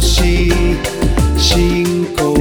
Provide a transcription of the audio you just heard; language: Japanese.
し深呼